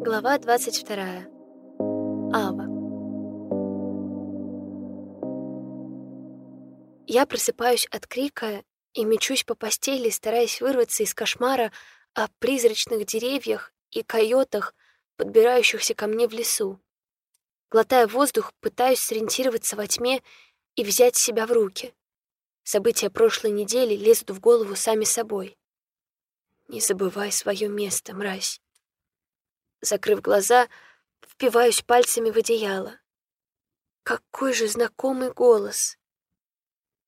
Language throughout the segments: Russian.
Глава 22. Ава. Я просыпаюсь от крика и мечусь по постели, стараясь вырваться из кошмара о призрачных деревьях и койотах, подбирающихся ко мне в лесу. Глотая воздух, пытаюсь сориентироваться во тьме и взять себя в руки. События прошлой недели лезут в голову сами собой. Не забывай свое место, мразь. Закрыв глаза, впиваюсь пальцами в одеяло. Какой же знакомый голос.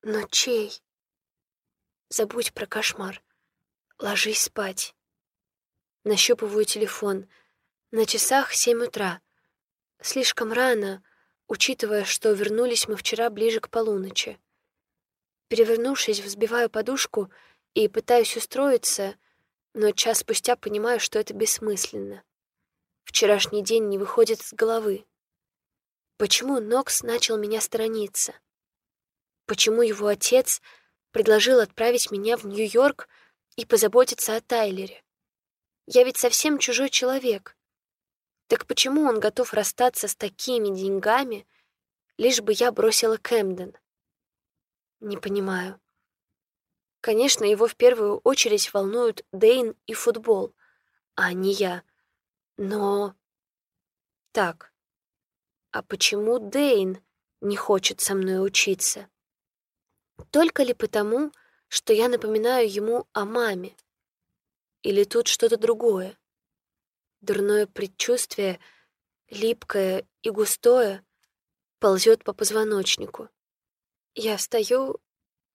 Но чей? Забудь про кошмар. Ложись спать. Нащупываю телефон. На часах семь утра. Слишком рано, учитывая, что вернулись мы вчера ближе к полуночи. Перевернувшись, взбиваю подушку и пытаюсь устроиться, но час спустя понимаю, что это бессмысленно. Вчерашний день не выходит из головы. Почему Нокс начал меня сторониться? Почему его отец предложил отправить меня в Нью-Йорк и позаботиться о Тайлере? Я ведь совсем чужой человек. Так почему он готов расстаться с такими деньгами, лишь бы я бросила Кэмден? Не понимаю. Конечно, его в первую очередь волнуют Дейн и футбол, а не я. Но... Так, а почему Дейн не хочет со мной учиться? Только ли потому, что я напоминаю ему о маме? Или тут что-то другое? Дурное предчувствие, липкое и густое, ползет по позвоночнику. Я встаю,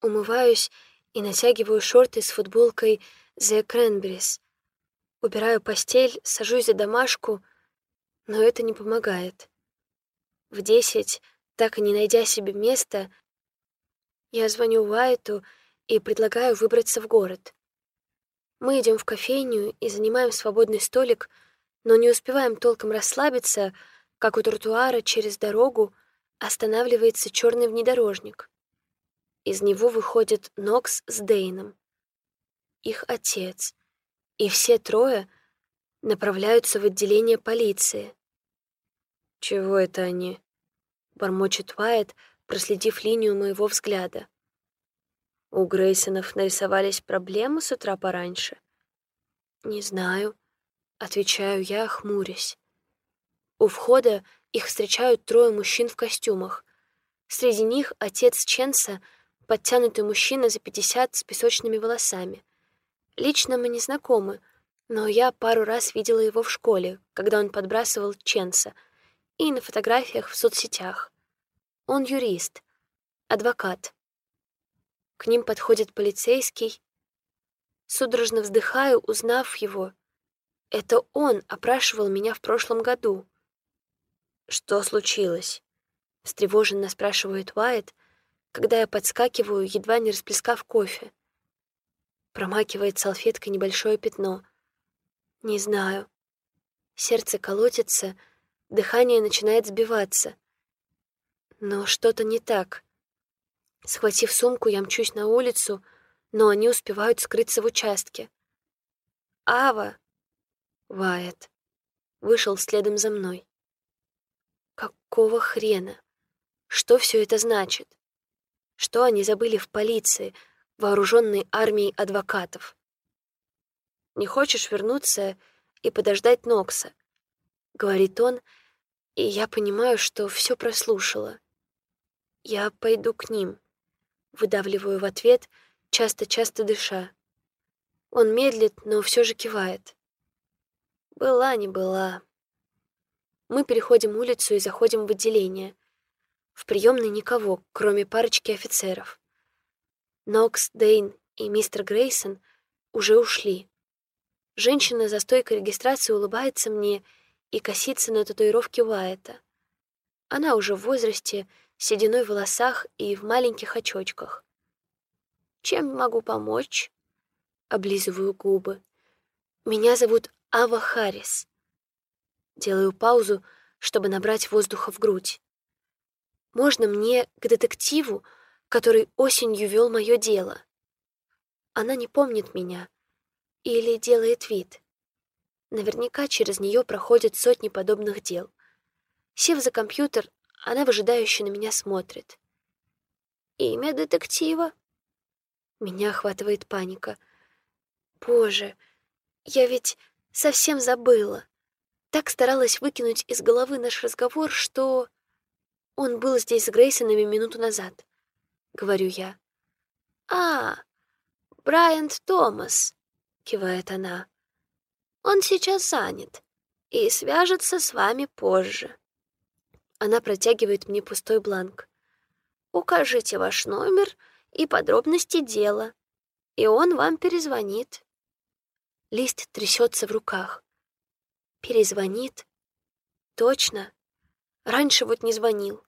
умываюсь и натягиваю шорты с футболкой The Cranberries, Убираю постель, сажусь за домашку, но это не помогает. В десять, так и не найдя себе места, я звоню Уайту и предлагаю выбраться в город. Мы идем в кофейню и занимаем свободный столик, но не успеваем толком расслабиться, как у тротуара через дорогу останавливается черный внедорожник. Из него выходит Нокс с Дейном. Их отец — и все трое направляются в отделение полиции. «Чего это они?» — бормочет Уайт, проследив линию моего взгляда. У Грейсонов нарисовались проблемы с утра пораньше. «Не знаю», — отвечаю я, хмурясь. У входа их встречают трое мужчин в костюмах. Среди них отец Ченса, подтянутый мужчина за пятьдесят с песочными волосами. Лично мы не знакомы, но я пару раз видела его в школе, когда он подбрасывал Ченса, и на фотографиях в соцсетях. Он юрист, адвокат. К ним подходит полицейский. Судорожно вздыхаю, узнав его. Это он опрашивал меня в прошлом году. «Что случилось?» — встревоженно спрашивает Уайт, когда я подскакиваю, едва не расплескав кофе. Промакивает салфеткой небольшое пятно. Не знаю. Сердце колотится, дыхание начинает сбиваться. Но что-то не так. Схватив сумку, я мчусь на улицу, но они успевают скрыться в участке. «Ава!» Вайет. Вышел следом за мной. Какого хрена? Что все это значит? Что они забыли в полиции, вооруженной армией адвокатов. «Не хочешь вернуться и подождать Нокса?» — говорит он, и я понимаю, что все прослушала. «Я пойду к ним», — выдавливаю в ответ, часто-часто дыша. Он медлит, но все же кивает. Была не была. Мы переходим улицу и заходим в отделение. В приемной никого, кроме парочки офицеров. Нокс, Дейн и мистер Грейсон уже ушли. Женщина за стойкой регистрации улыбается мне и косится на татуировке Уайта. Она уже в возрасте, с сединой в волосах и в маленьких очочках. «Чем могу помочь?» — облизываю губы. «Меня зовут Ава Харрис». Делаю паузу, чтобы набрать воздуха в грудь. «Можно мне к детективу, который осенью вел мое дело. Она не помнит меня или делает вид. Наверняка через нее проходят сотни подобных дел. Сев за компьютер, она выжидающе на меня смотрит. «Имя детектива?» Меня охватывает паника. «Боже, я ведь совсем забыла. Так старалась выкинуть из головы наш разговор, что... Он был здесь с Грейсонами минуту назад», — говорю я. «А, Брайант Томас», — кивает она. «Он сейчас занят и свяжется с вами позже». Она протягивает мне пустой бланк. «Укажите ваш номер и подробности дела, и он вам перезвонит». Лист трясется в руках. «Перезвонит? Точно? Раньше вот не звонил.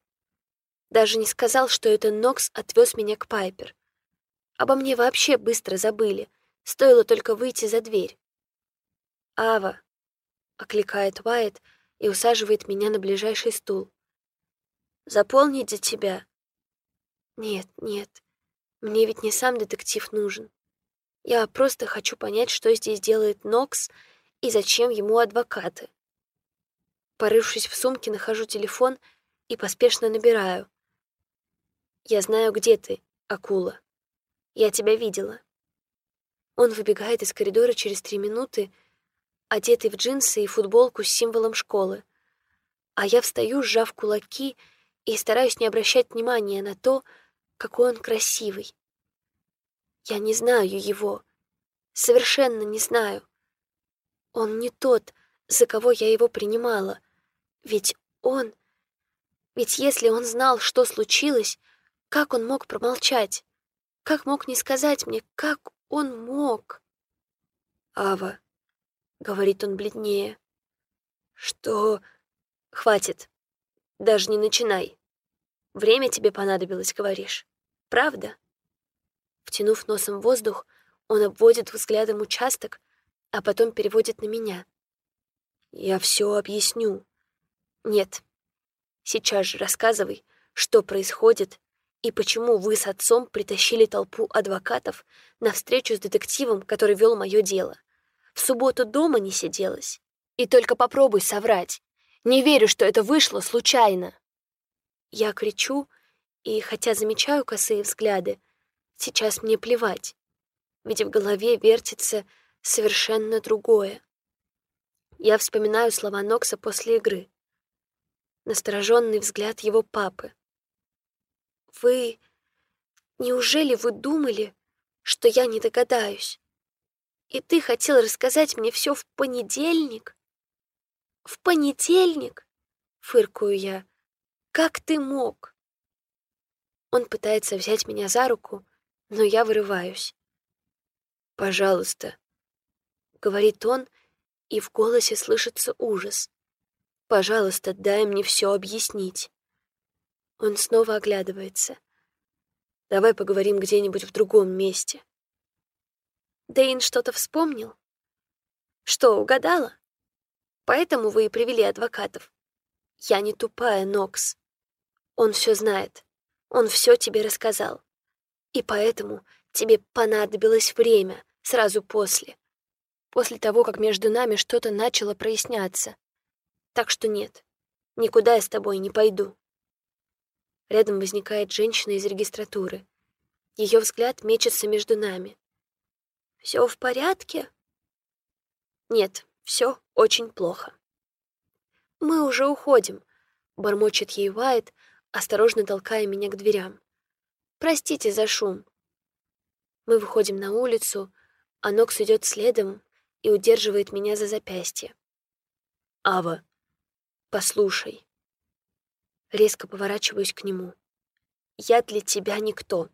Даже не сказал, что это Нокс отвез меня к Пайпер. Обо мне вообще быстро забыли, стоило только выйти за дверь. «Ава», — окликает Уайт и усаживает меня на ближайший стул. «Заполнить за тебя?» «Нет, нет, мне ведь не сам детектив нужен. Я просто хочу понять, что здесь делает Нокс и зачем ему адвокаты». Порывшись в сумке, нахожу телефон и поспешно набираю. «Я знаю, где ты, акула». Я тебя видела». Он выбегает из коридора через три минуты, одетый в джинсы и футболку с символом школы. А я встаю, сжав кулаки, и стараюсь не обращать внимания на то, какой он красивый. Я не знаю его. Совершенно не знаю. Он не тот, за кого я его принимала. Ведь он... Ведь если он знал, что случилось, как он мог промолчать? Как мог не сказать мне, как он мог? «Ава», — говорит он бледнее, — «что...» «Хватит. Даже не начинай. Время тебе понадобилось, говоришь. Правда?» Втянув носом воздух, он обводит взглядом участок, а потом переводит на меня. «Я все объясню». «Нет. Сейчас же рассказывай, что происходит и почему вы с отцом притащили толпу адвокатов на встречу с детективом, который вел мое дело? В субботу дома не сиделась. И только попробуй соврать. Не верю, что это вышло случайно. Я кричу, и хотя замечаю косые взгляды, сейчас мне плевать, ведь в голове вертится совершенно другое. Я вспоминаю слова Нокса после игры. Настороженный взгляд его папы, вы... Неужели вы думали, что я не догадаюсь? И ты хотел рассказать мне все в понедельник? В понедельник? Фыркую я. Как ты мог? Он пытается взять меня за руку, но я вырываюсь. «Пожалуйста», — говорит он, и в голосе слышится ужас. «Пожалуйста, дай мне все объяснить». Он снова оглядывается. Давай поговорим где-нибудь в другом месте. Дэйн что-то вспомнил? Что, угадала? Поэтому вы и привели адвокатов. Я не тупая, Нокс. Он все знает. Он все тебе рассказал. И поэтому тебе понадобилось время сразу после. После того, как между нами что-то начало проясняться. Так что нет, никуда я с тобой не пойду. Рядом возникает женщина из регистратуры. Ее взгляд мечется между нами. Все в порядке? Нет, все очень плохо. Мы уже уходим, бормочет ей Уайт, осторожно толкая меня к дверям. Простите за шум. Мы выходим на улицу, а Нокс идет следом и удерживает меня за запястье. Ава, послушай. Резко поворачиваюсь к нему. «Я для тебя никто.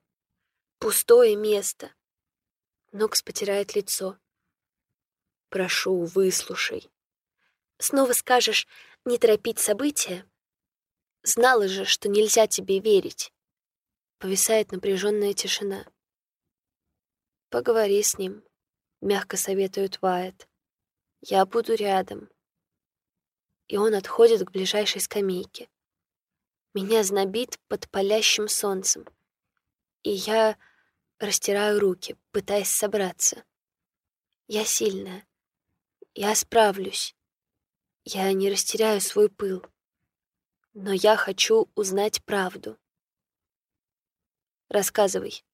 Пустое место». Нокс потирает лицо. «Прошу, выслушай. Снова скажешь не торопить события? Знала же, что нельзя тебе верить». Повисает напряженная тишина. «Поговори с ним», — мягко советует Вайет. «Я буду рядом». И он отходит к ближайшей скамейке. Меня знобит под палящим солнцем. И я растираю руки, пытаясь собраться. Я сильная. Я справлюсь. Я не растеряю свой пыл. Но я хочу узнать правду. Рассказывай,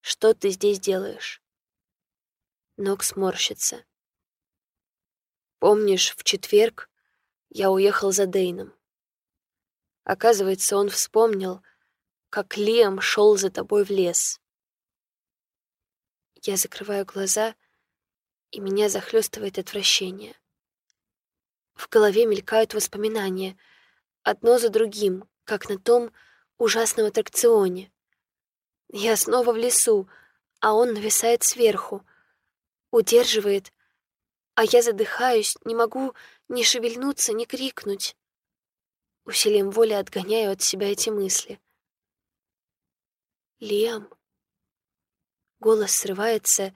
что ты здесь делаешь? Нокс морщится. Помнишь, в четверг я уехал за Дейном? Оказывается, он вспомнил, как Лиам шел за тобой в лес. Я закрываю глаза, и меня захлестывает отвращение. В голове мелькают воспоминания, одно за другим, как на том ужасном аттракционе. Я снова в лесу, а он нависает сверху, удерживает, а я задыхаюсь, не могу ни шевельнуться, ни крикнуть. Усилием воли отгоняю от себя эти мысли. Лиам. Голос срывается,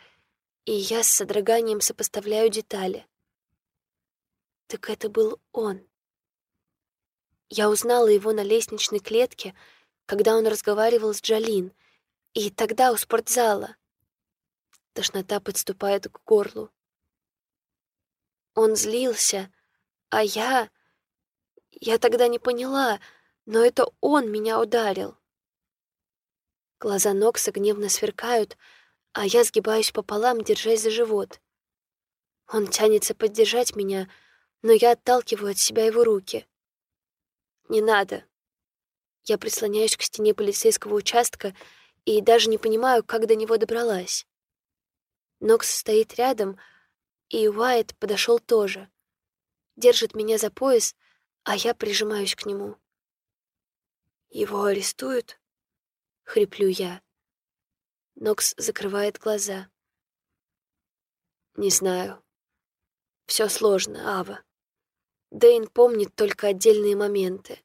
и я с содроганием сопоставляю детали. Так это был он. Я узнала его на лестничной клетке, когда он разговаривал с Джалин, и тогда у спортзала. Тошнота подступает к горлу. Он злился, а я... Я тогда не поняла, но это он меня ударил. Глаза Нокса гневно сверкают, а я сгибаюсь пополам, держась за живот. Он тянется поддержать меня, но я отталкиваю от себя его руки. «Не надо». Я прислоняюсь к стене полицейского участка и даже не понимаю, как до него добралась. Нокс стоит рядом, и Уайт подошел тоже. Держит меня за пояс, а я прижимаюсь к нему. «Его арестуют?» — хриплю я. Нокс закрывает глаза. «Не знаю. Все сложно, Ава. Дэйн помнит только отдельные моменты».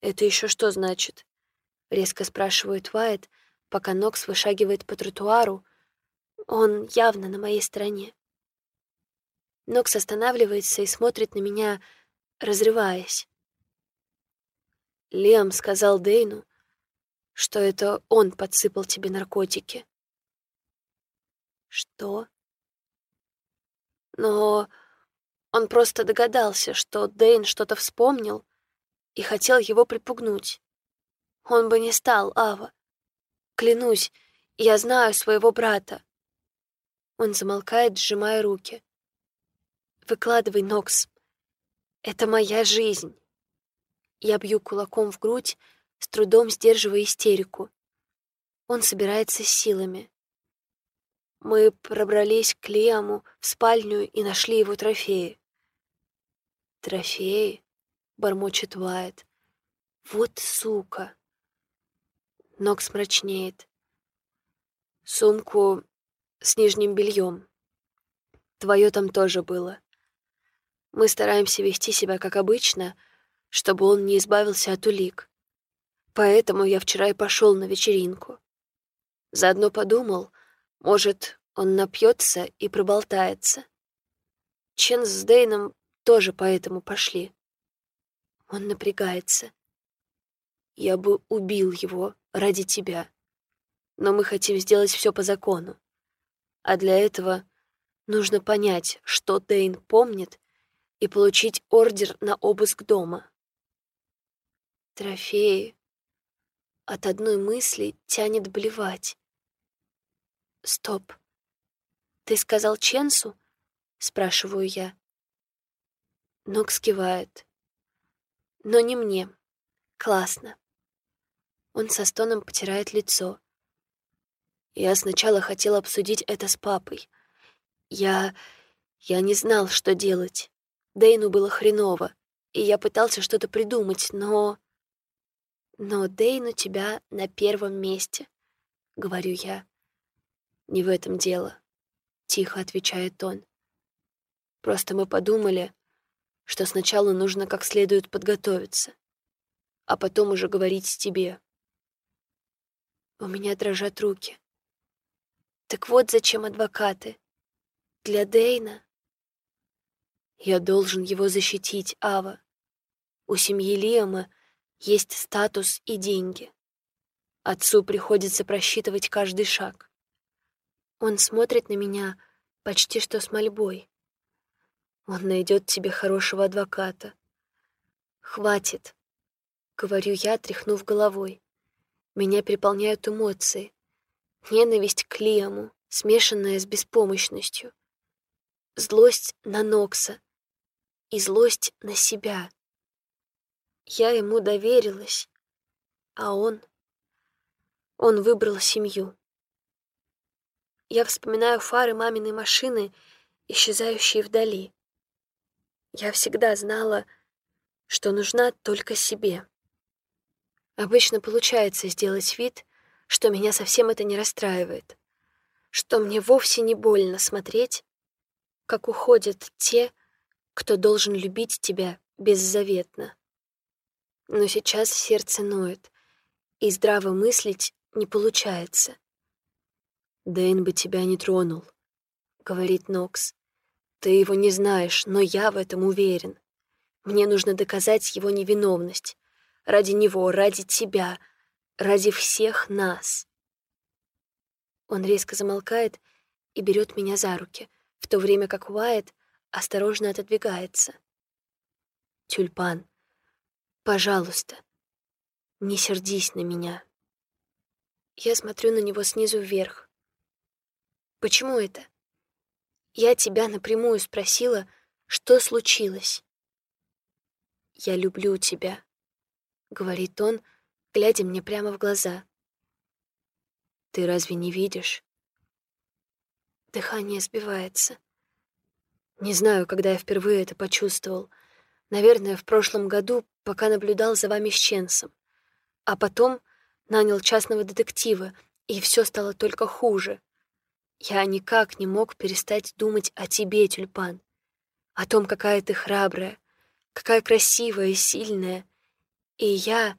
«Это еще что значит?» — резко спрашивает Уайт, пока Нокс вышагивает по тротуару. Он явно на моей стороне. Нокс останавливается и смотрит на меня, разрываясь. Лем сказал Дейну, что это он подсыпал тебе наркотики. Что? Но он просто догадался, что Дейн что-то вспомнил и хотел его припугнуть. Он бы не стал, Ава. Клянусь, я знаю своего брата. Он замолкает, сжимая руки. Выкладывай, Нокс. Это моя жизнь. Я бью кулаком в грудь, с трудом сдерживая истерику. Он собирается с силами. Мы пробрались к Лиаму в спальню и нашли его трофеи. «Трофеи?» — бормочет Уайт. «Вот сука!» Нокс мрачнеет. «Сумку с нижним бельем. Твое там тоже было. Мы стараемся вести себя как обычно, чтобы он не избавился от улик. Поэтому я вчера и пошел на вечеринку. Заодно подумал, может, он напьется и проболтается. Чен с Дейном тоже поэтому пошли. Он напрягается. Я бы убил его ради тебя. Но мы хотим сделать все по закону. А для этого нужно понять, что Дейн помнит, и получить ордер на обыск дома. Трофеи от одной мысли тянет блевать. «Стоп. Ты сказал Ченсу?» — спрашиваю я. Нокс кивает. «Но не мне. Классно». Он со стоном потирает лицо. Я сначала хотел обсудить это с папой. Я... я не знал, что делать. Дэйну было хреново, и я пытался что-то придумать, но... «Но Дейн у тебя на первом месте», — говорю я. «Не в этом дело», — тихо отвечает он. «Просто мы подумали, что сначала нужно как следует подготовиться, а потом уже говорить тебе». У меня дрожат руки. Так вот зачем адвокаты. Для Дейна. Я должен его защитить, Ава. У семьи Лиама есть статус и деньги. Отцу приходится просчитывать каждый шаг. Он смотрит на меня почти что с мольбой. Он найдет тебе хорошего адвоката. Хватит, говорю я, тряхнув головой. Меня переполняют эмоции. Ненависть к Лиаму, смешанная с беспомощностью. Злость на Нокса и злость на себя. Я ему доверилась, а он... Он выбрал семью. Я вспоминаю фары маминой машины, исчезающие вдали. Я всегда знала, что нужна только себе. Обычно получается сделать вид, что меня совсем это не расстраивает, что мне вовсе не больно смотреть, как уходят те, кто должен любить тебя беззаветно. Но сейчас сердце ноет, и здраво мыслить не получается. «Дэйн бы тебя не тронул», — говорит Нокс. «Ты его не знаешь, но я в этом уверен. Мне нужно доказать его невиновность. Ради него, ради тебя, ради всех нас». Он резко замолкает и берет меня за руки, в то время как Уайт осторожно отодвигается. «Тюльпан, пожалуйста, не сердись на меня». Я смотрю на него снизу вверх. «Почему это?» Я тебя напрямую спросила, что случилось. «Я люблю тебя», — говорит он, глядя мне прямо в глаза. «Ты разве не видишь?» Дыхание сбивается. Не знаю, когда я впервые это почувствовал. Наверное, в прошлом году, пока наблюдал за вами с Ченсом. А потом нанял частного детектива, и все стало только хуже. Я никак не мог перестать думать о тебе, тюльпан, о том, какая ты храбрая, какая красивая и сильная. И я...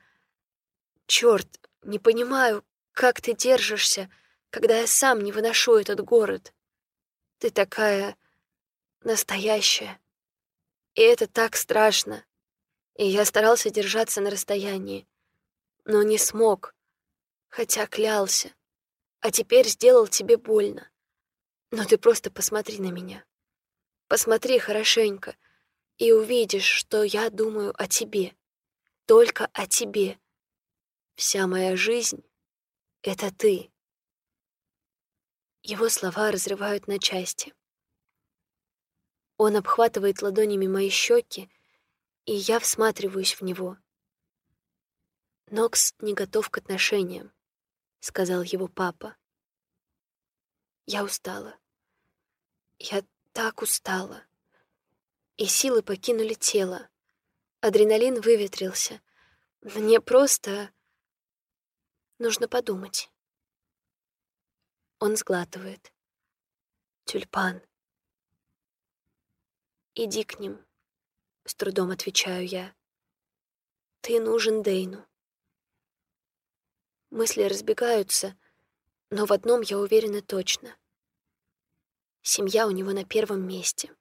Черт, не понимаю, как ты держишься, когда я сам не выношу этот город. Ты такая настоящая. И это так страшно. И я старался держаться на расстоянии, но не смог хотя клялся, а теперь сделал тебе больно. Но ты просто посмотри на меня. Посмотри хорошенько и увидишь, что я думаю о тебе. Только о тебе. Вся моя жизнь — это ты. Его слова разрывают на части. Он обхватывает ладонями мои щеки, и я всматриваюсь в него. Нокс не готов к отношениям сказал его папа. Я устала. Я так устала. И силы покинули тело. Адреналин выветрился. Мне просто нужно подумать. Он сглатывает. Тюльпан. Иди к ним, с трудом отвечаю я. Ты нужен Дейну. Мысли разбегаются, но в одном я уверена точно. Семья у него на первом месте.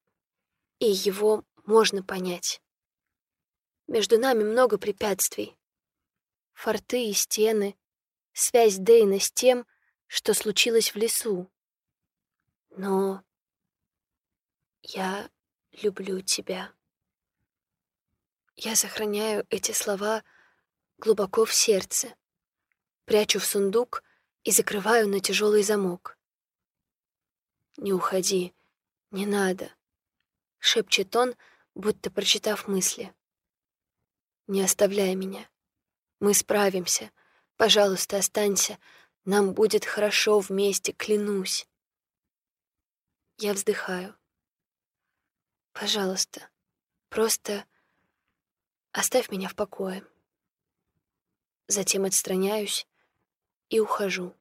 И его можно понять. Между нами много препятствий. Форты и стены, связь Дейна с тем, что случилось в лесу. Но я люблю тебя. Я сохраняю эти слова глубоко в сердце прячу в сундук и закрываю на тяжелый замок. «Не уходи, не надо», — шепчет он, будто прочитав мысли. «Не оставляй меня. Мы справимся. Пожалуйста, останься. Нам будет хорошо вместе, клянусь». Я вздыхаю. «Пожалуйста, просто оставь меня в покое». Затем отстраняюсь и ухожу.